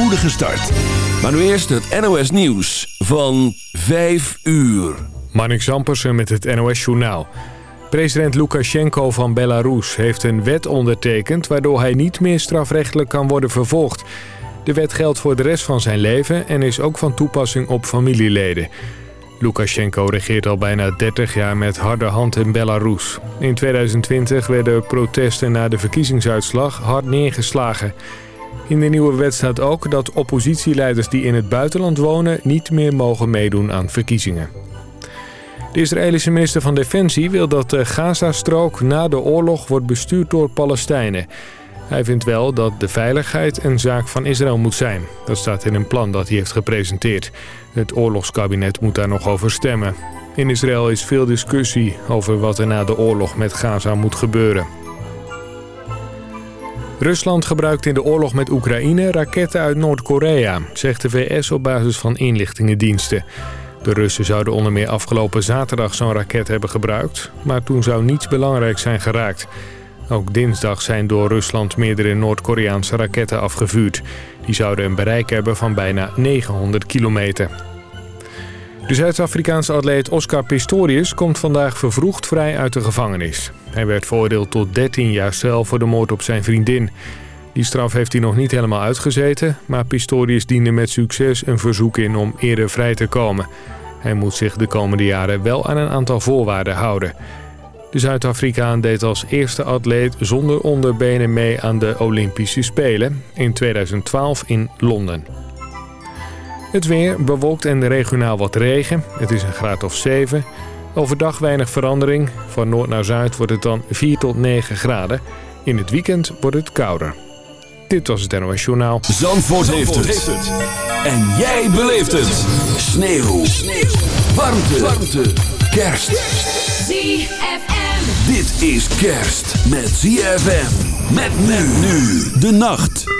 spoedige start. Maar nu eerst het NOS Nieuws van 5 uur. Marnik Zampersen met het NOS Journaal. President Lukashenko van Belarus heeft een wet ondertekend... waardoor hij niet meer strafrechtelijk kan worden vervolgd. De wet geldt voor de rest van zijn leven en is ook van toepassing op familieleden. Lukashenko regeert al bijna 30 jaar met harde hand in Belarus. In 2020 werden protesten na de verkiezingsuitslag hard neergeslagen. In de nieuwe wet staat ook dat oppositieleiders die in het buitenland wonen... niet meer mogen meedoen aan verkiezingen. De Israëlische minister van Defensie wil dat de Gazastrook na de oorlog wordt bestuurd door Palestijnen. Hij vindt wel dat de veiligheid een zaak van Israël moet zijn. Dat staat in een plan dat hij heeft gepresenteerd. Het oorlogskabinet moet daar nog over stemmen. In Israël is veel discussie over wat er na de oorlog met Gaza moet gebeuren. Rusland gebruikt in de oorlog met Oekraïne raketten uit Noord-Korea, zegt de VS op basis van inlichtingendiensten. De Russen zouden onder meer afgelopen zaterdag zo'n raket hebben gebruikt, maar toen zou niets belangrijks zijn geraakt. Ook dinsdag zijn door Rusland meerdere Noord-Koreaanse raketten afgevuurd. Die zouden een bereik hebben van bijna 900 kilometer. De Zuid-Afrikaanse atleet Oscar Pistorius komt vandaag vervroegd vrij uit de gevangenis. Hij werd veroordeeld tot 13 jaar cel voor de moord op zijn vriendin. Die straf heeft hij nog niet helemaal uitgezeten... maar Pistorius diende met succes een verzoek in om eerder vrij te komen. Hij moet zich de komende jaren wel aan een aantal voorwaarden houden. De Zuid-Afrikaan deed als eerste atleet zonder onderbenen mee aan de Olympische Spelen... in 2012 in Londen. Het weer bewolkt en regionaal wat regen. Het is een graad of 7. Overdag weinig verandering. Van noord naar zuid wordt het dan 4 tot 9 graden. In het weekend wordt het kouder. Dit was het NOS Journaal. Zandvoort, heeft, het. En jij beleeft het. Sneeuw. Sneeuw. Warmte. Warmte. Kerst. ZFM. Dit is kerst met ZFM. Met men nu. De nacht.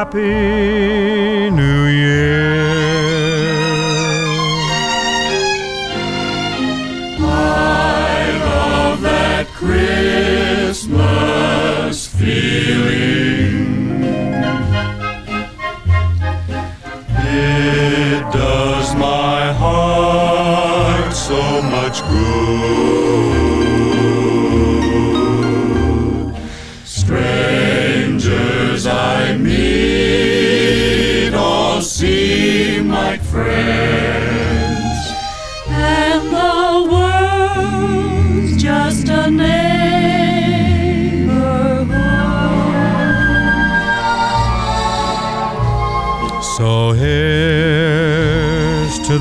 Happy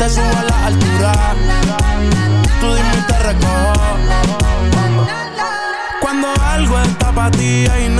te subo a la altura. Tú dime y te recojo. Cuando algo está para ti bebé, tus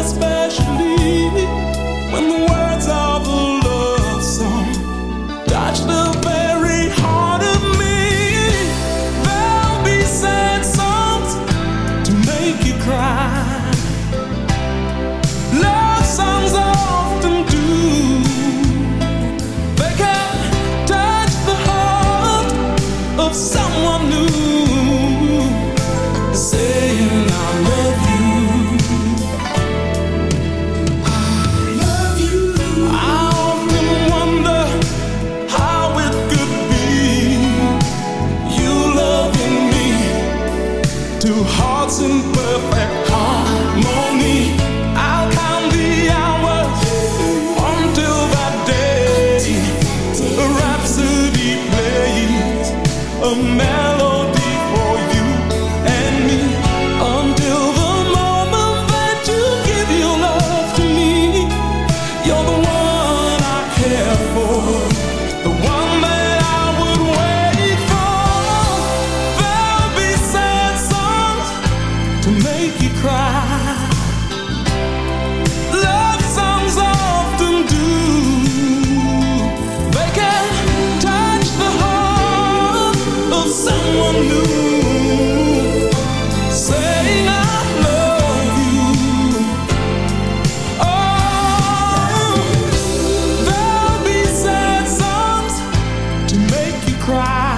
Especially when the words of cry.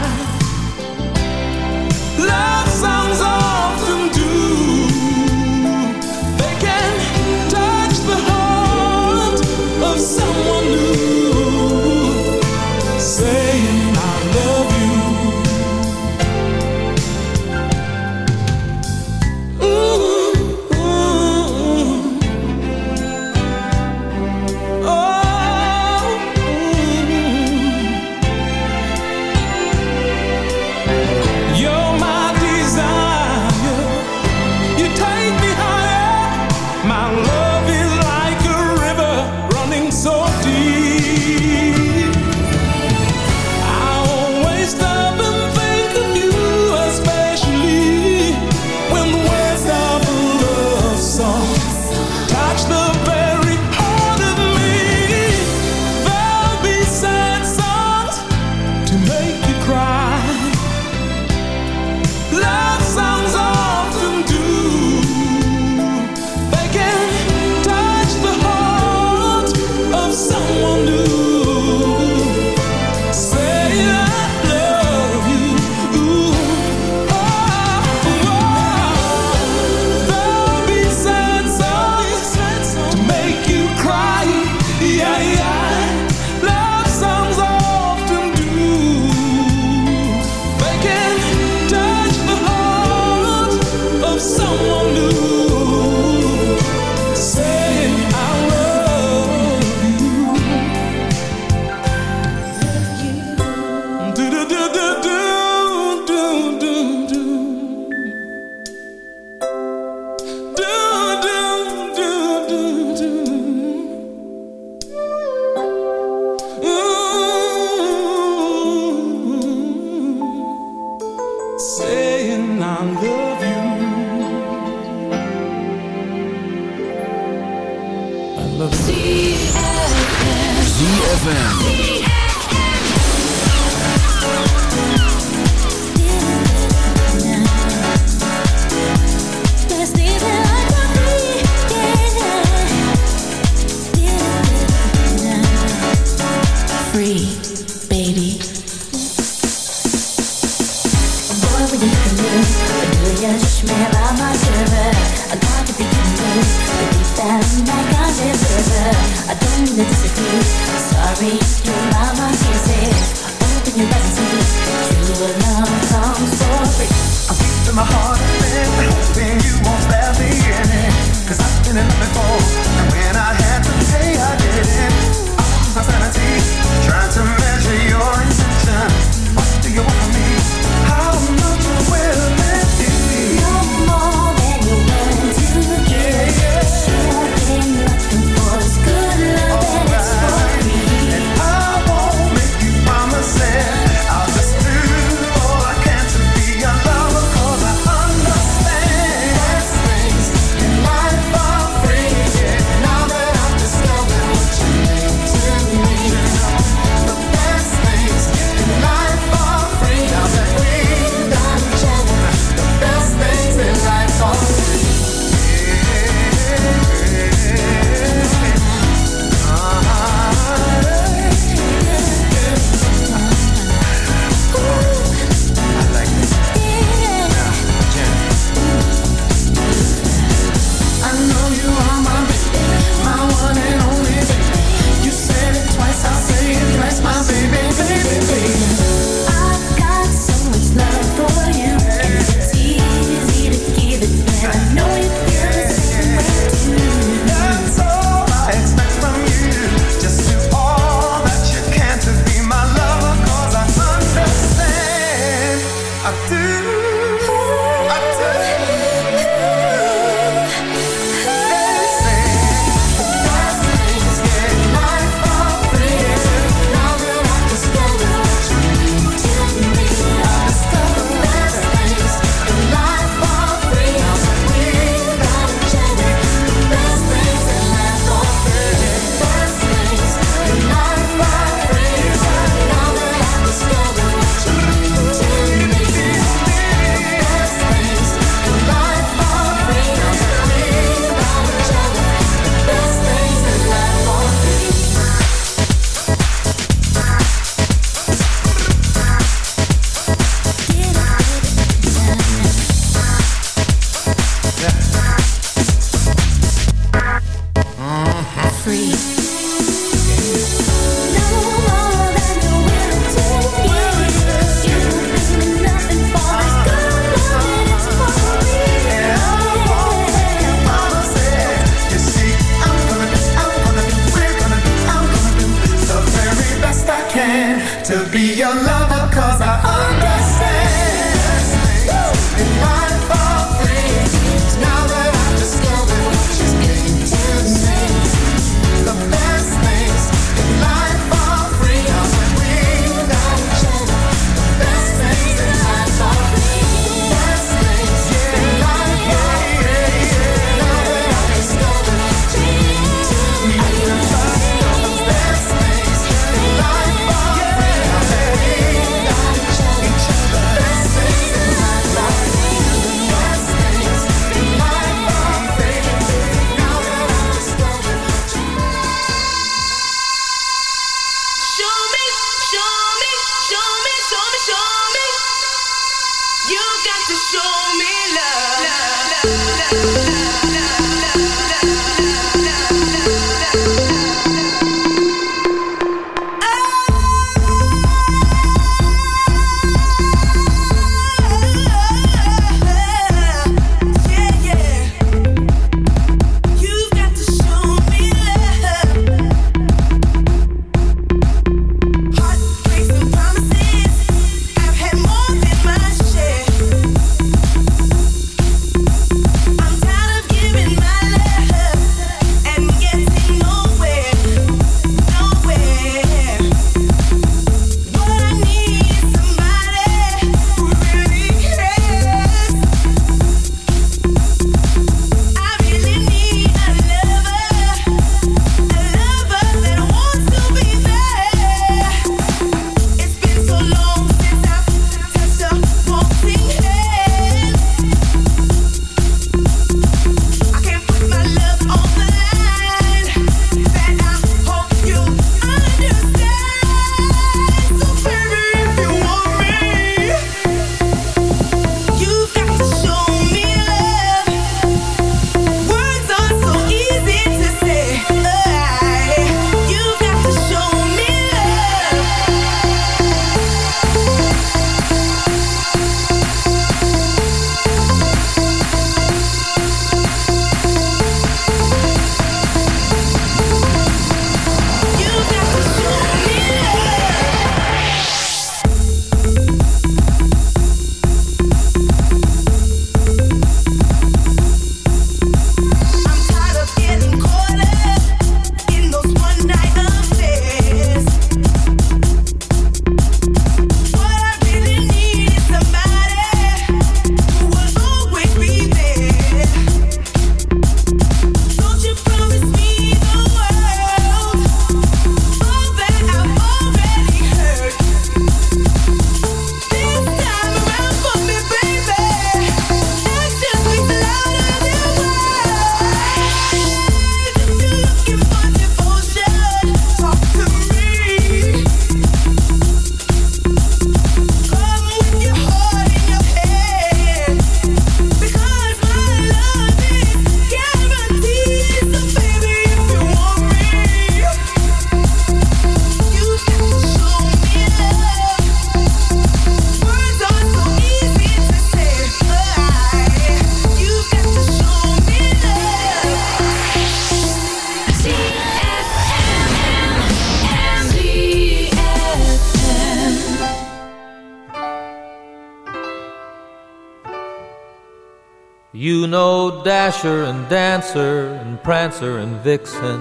Dancer and Prancer and Vixen,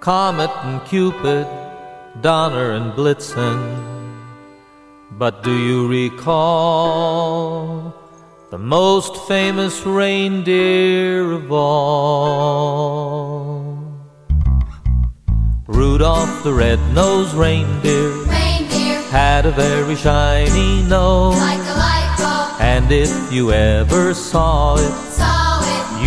Comet and Cupid, Donner and Blitzen. But do you recall the most famous reindeer of all? Rudolph the red-nosed reindeer, Reindeer, had a very shiny nose. like a light bulb, And if you ever saw it, saw it,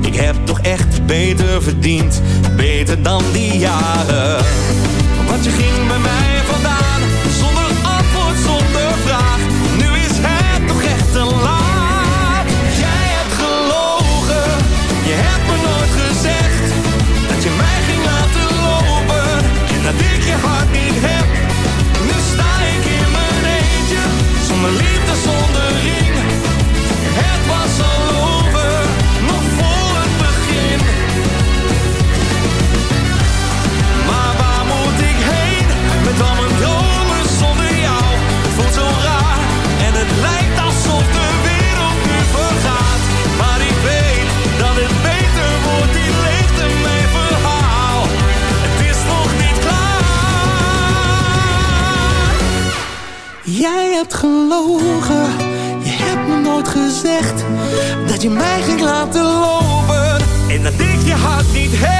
Ik heb toch echt beter verdiend, beter dan die jaren. Want je je mij ging laten lopen en dat ik je hart niet heb.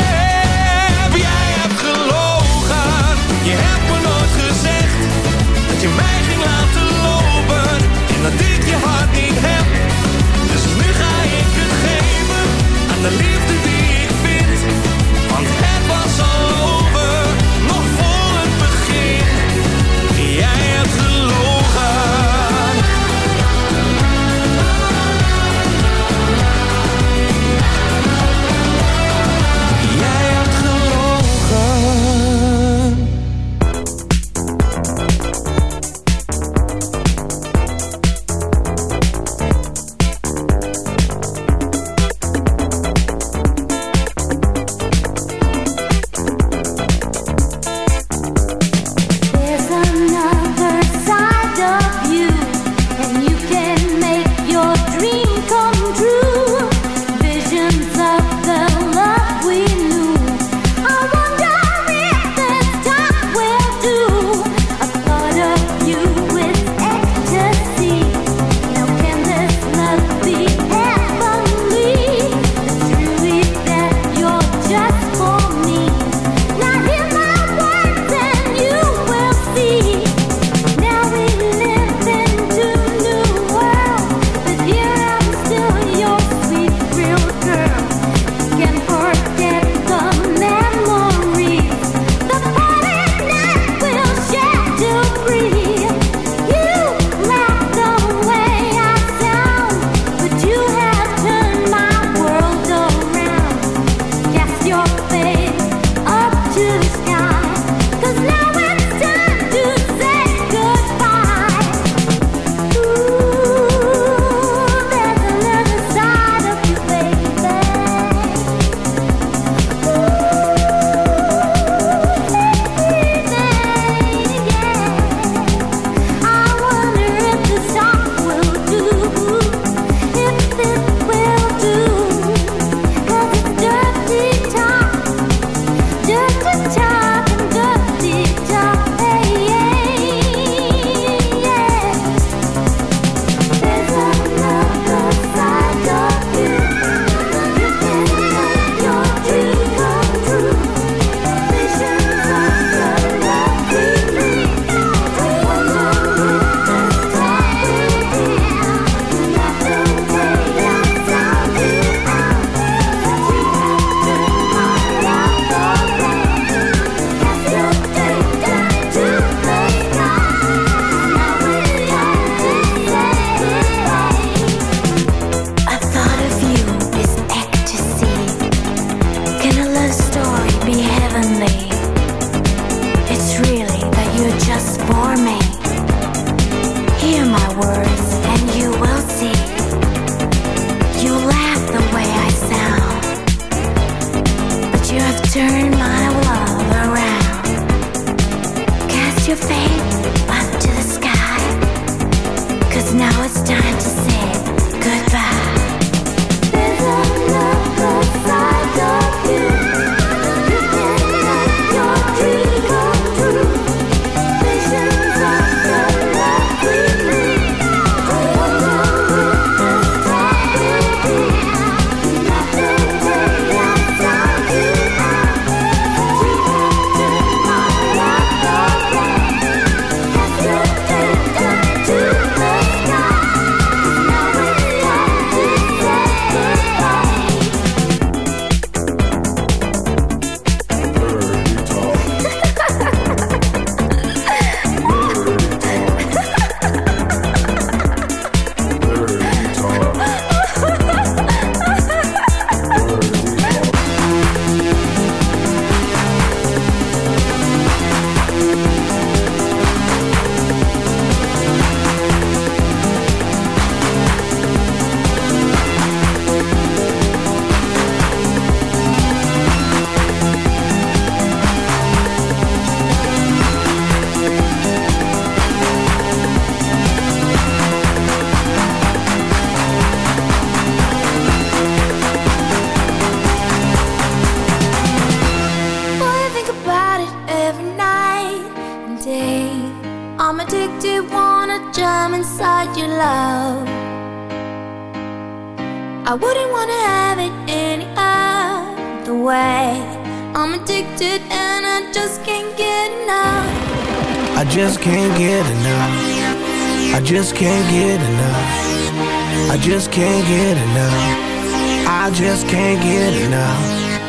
Just can't get enough.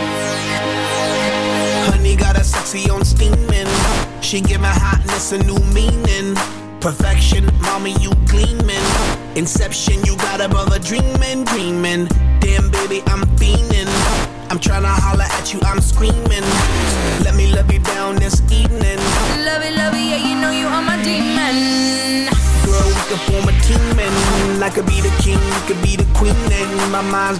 Honey got a sexy on steaming. She give my hotness a new meaning. Perfection, mommy, you gleaming. Inception, you got a brother dreaming, dreaming. Damn, baby, I'm fiending. I'm tryna holler at you, I'm screaming. Let me love you down this evening. Love it, love it, yeah, you know you are my demon. Girl, we could form a team and I could be the king, you could be the queen and my mind's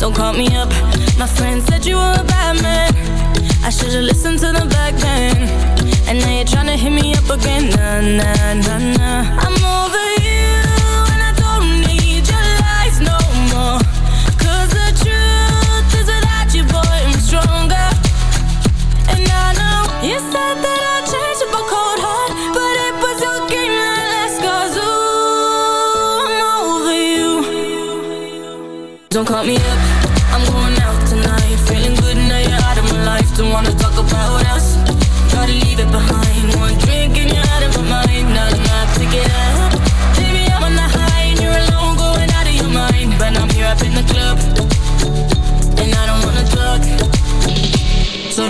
Don't call me up. My friend said you were a bad man. I should've listened to the back then. And now you're tryna hit me up again. Nah, nah, nah, nah. I'm over you, and I don't need your lies no more. 'Cause the truth is without you, boy, I'm stronger. And I know you said that I'd a cold heart, but it was your game that ooh, I'm over you. Don't call me up.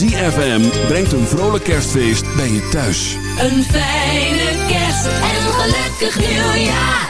ZFM brengt een vrolijk kerstfeest bij je thuis. Een fijne kerst en een gelukkig nieuwjaar.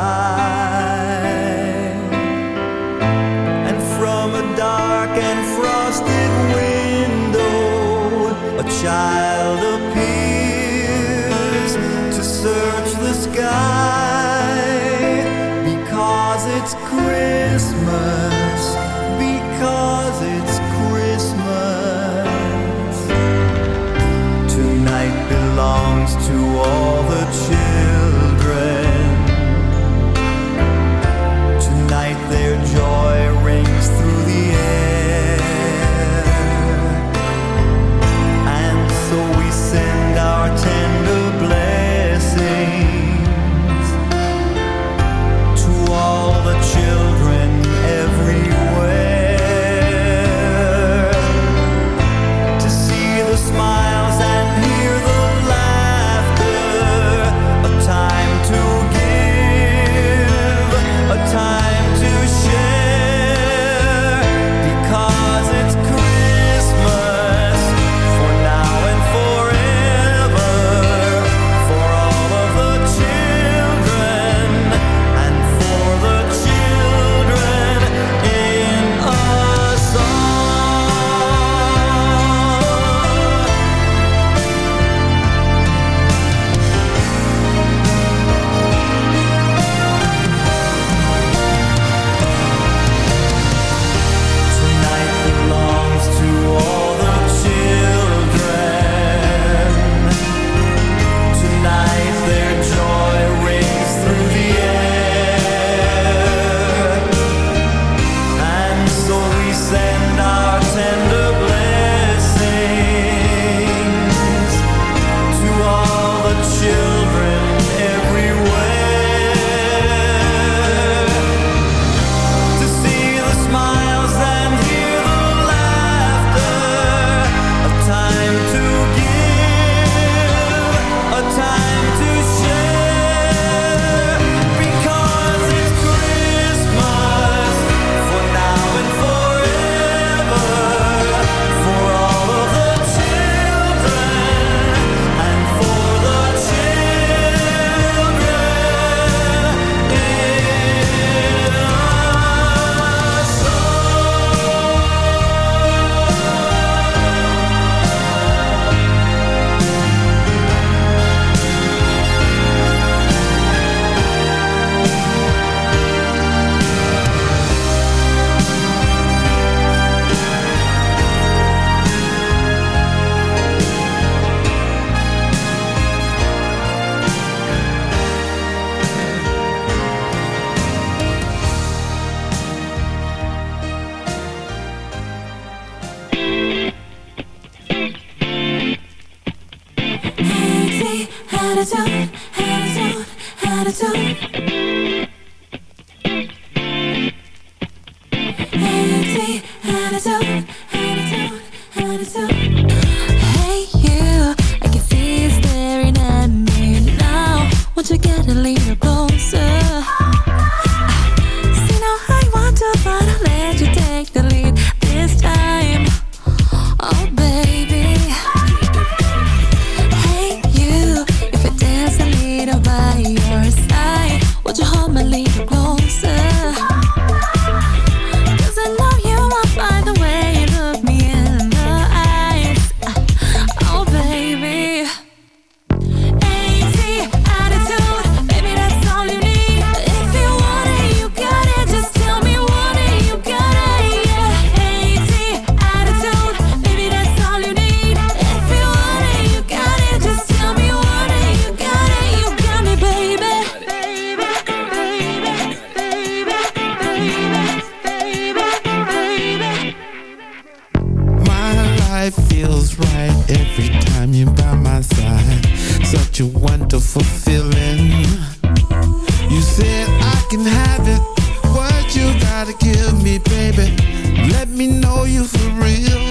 Know you for real.